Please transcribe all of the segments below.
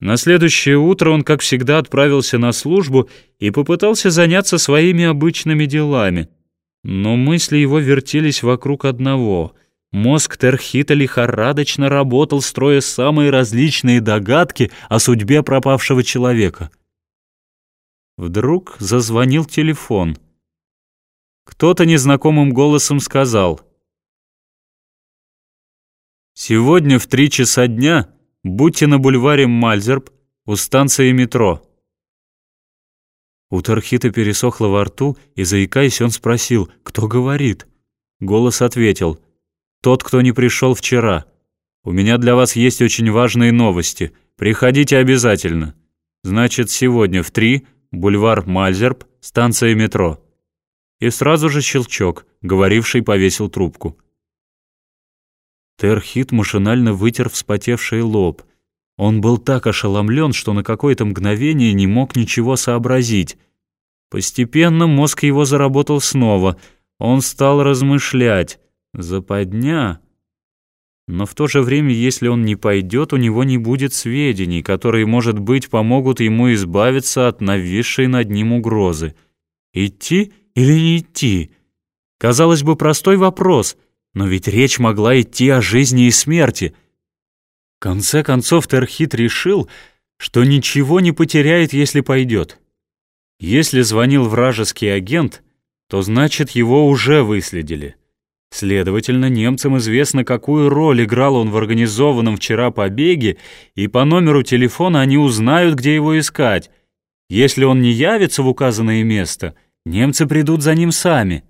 На следующее утро он, как всегда, отправился на службу и попытался заняться своими обычными делами. Но мысли его вертелись вокруг одного. Мозг Терхита лихорадочно работал, строя самые различные догадки о судьбе пропавшего человека. Вдруг зазвонил телефон. Кто-то незнакомым голосом сказал «Сегодня в три часа дня...» Будьте на бульваре Мальзерб у станции метро». У Тархита пересохло во рту, и, заикаясь, он спросил, кто говорит. Голос ответил, «Тот, кто не пришел вчера. У меня для вас есть очень важные новости. Приходите обязательно. Значит, сегодня в три, бульвар Мальзерб, станция метро». И сразу же щелчок, говоривший повесил трубку. Терхит машинально вытер вспотевший лоб. Он был так ошеломлен, что на какое-то мгновение не мог ничего сообразить. Постепенно мозг его заработал снова. Он стал размышлять. Западня? Но в то же время, если он не пойдет, у него не будет сведений, которые, может быть, помогут ему избавиться от нависшей над ним угрозы. Идти или не идти? Казалось бы, простой вопрос — но ведь речь могла идти о жизни и смерти. В конце концов Терхит решил, что ничего не потеряет, если пойдет. Если звонил вражеский агент, то значит его уже выследили. Следовательно, немцам известно, какую роль играл он в организованном вчера побеге, и по номеру телефона они узнают, где его искать. Если он не явится в указанное место, немцы придут за ним сами.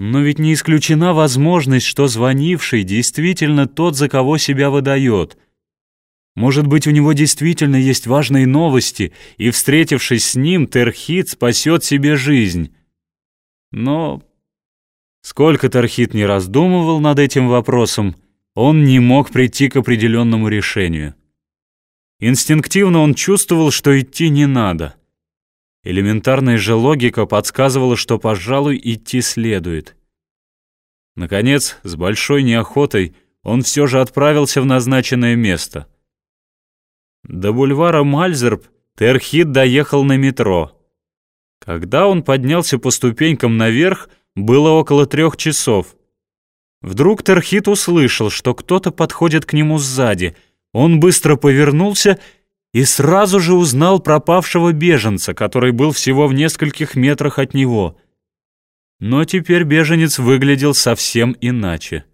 Но ведь не исключена возможность, что звонивший действительно тот, за кого себя выдает. Может быть, у него действительно есть важные новости, и, встретившись с ним, Терхит спасет себе жизнь. Но сколько Терхит не раздумывал над этим вопросом, он не мог прийти к определенному решению. Инстинктивно он чувствовал, что идти не надо — Элементарная же логика подсказывала, что, пожалуй, идти следует. Наконец, с большой неохотой, он все же отправился в назначенное место. До бульвара Мальзерб Терхит доехал на метро. Когда он поднялся по ступенькам наверх, было около трех часов. Вдруг Терхит услышал, что кто-то подходит к нему сзади. Он быстро повернулся и сразу же узнал пропавшего беженца, который был всего в нескольких метрах от него. Но теперь беженец выглядел совсем иначе.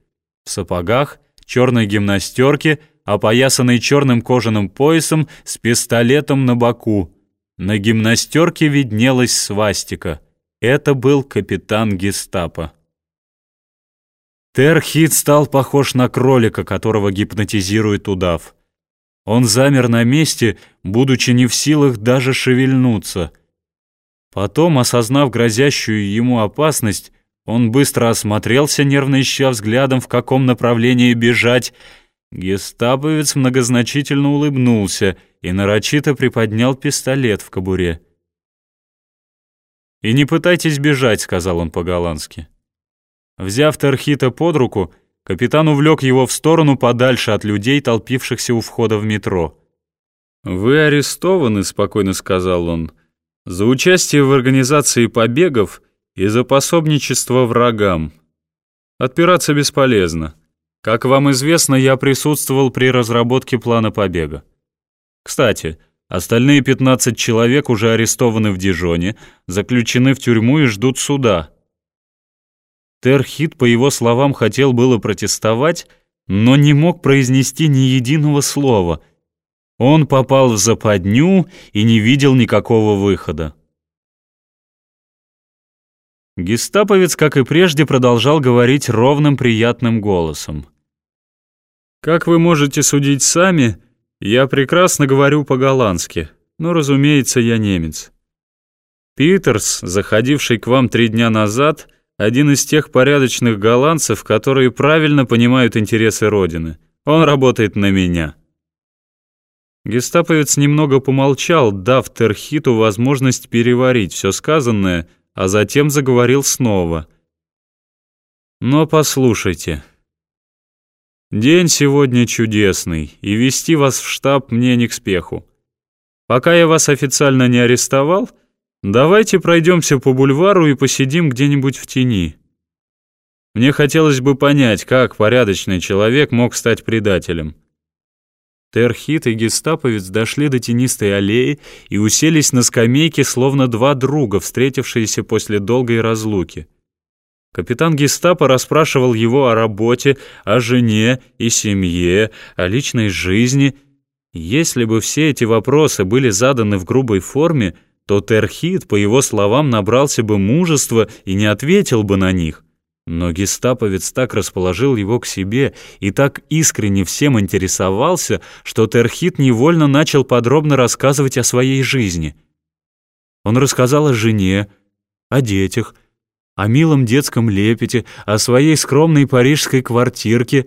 В сапогах, черной гимнастерке, опоясанной черным кожаным поясом с пистолетом на боку. На гимнастерке виднелась свастика. Это был капитан гестапо. Терхит стал похож на кролика, которого гипнотизирует удав. Он замер на месте, будучи не в силах даже шевельнуться. Потом, осознав грозящую ему опасность, он быстро осмотрелся, нервно ища взглядом, в каком направлении бежать. Гестаповец многозначительно улыбнулся и нарочито приподнял пистолет в кобуре. «И не пытайтесь бежать», — сказал он по-голландски. Взяв Терхита под руку, Капитан увлек его в сторону подальше от людей, толпившихся у входа в метро. «Вы арестованы», — спокойно сказал он, — «за участие в организации побегов и за пособничество врагам. Отпираться бесполезно. Как вам известно, я присутствовал при разработке плана побега. Кстати, остальные 15 человек уже арестованы в Дижоне, заключены в тюрьму и ждут суда». Терхит, по его словам, хотел было протестовать, но не мог произнести ни единого слова. Он попал в западню и не видел никакого выхода. Гестаповец, как и прежде, продолжал говорить ровным приятным голосом. «Как вы можете судить сами, я прекрасно говорю по-голландски, но, разумеется, я немец. Питерс, заходивший к вам три дня назад, — один из тех порядочных голландцев, которые правильно понимают интересы Родины. Он работает на меня». Гестаповец немного помолчал, дав Терхиту возможность переварить все сказанное, а затем заговорил снова. «Но послушайте. День сегодня чудесный, и вести вас в штаб мне не к спеху. Пока я вас официально не арестовал, давайте пройдемся по бульвару и посидим где-нибудь в тени. Мне хотелось бы понять, как порядочный человек мог стать предателем. Терхит и гестаповец дошли до тенистой аллеи и уселись на скамейке, словно два друга, встретившиеся после долгой разлуки. Капитан гестапо расспрашивал его о работе, о жене и семье, о личной жизни. Если бы все эти вопросы были заданы в грубой форме, то Терхит, по его словам, набрался бы мужества и не ответил бы на них. Но гестаповец так расположил его к себе и так искренне всем интересовался, что Терхит невольно начал подробно рассказывать о своей жизни. Он рассказал о жене, о детях, о милом детском лепете, о своей скромной парижской квартирке.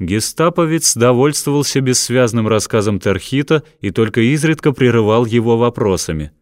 Гестаповец довольствовался бессвязным рассказом Терхита и только изредка прерывал его вопросами.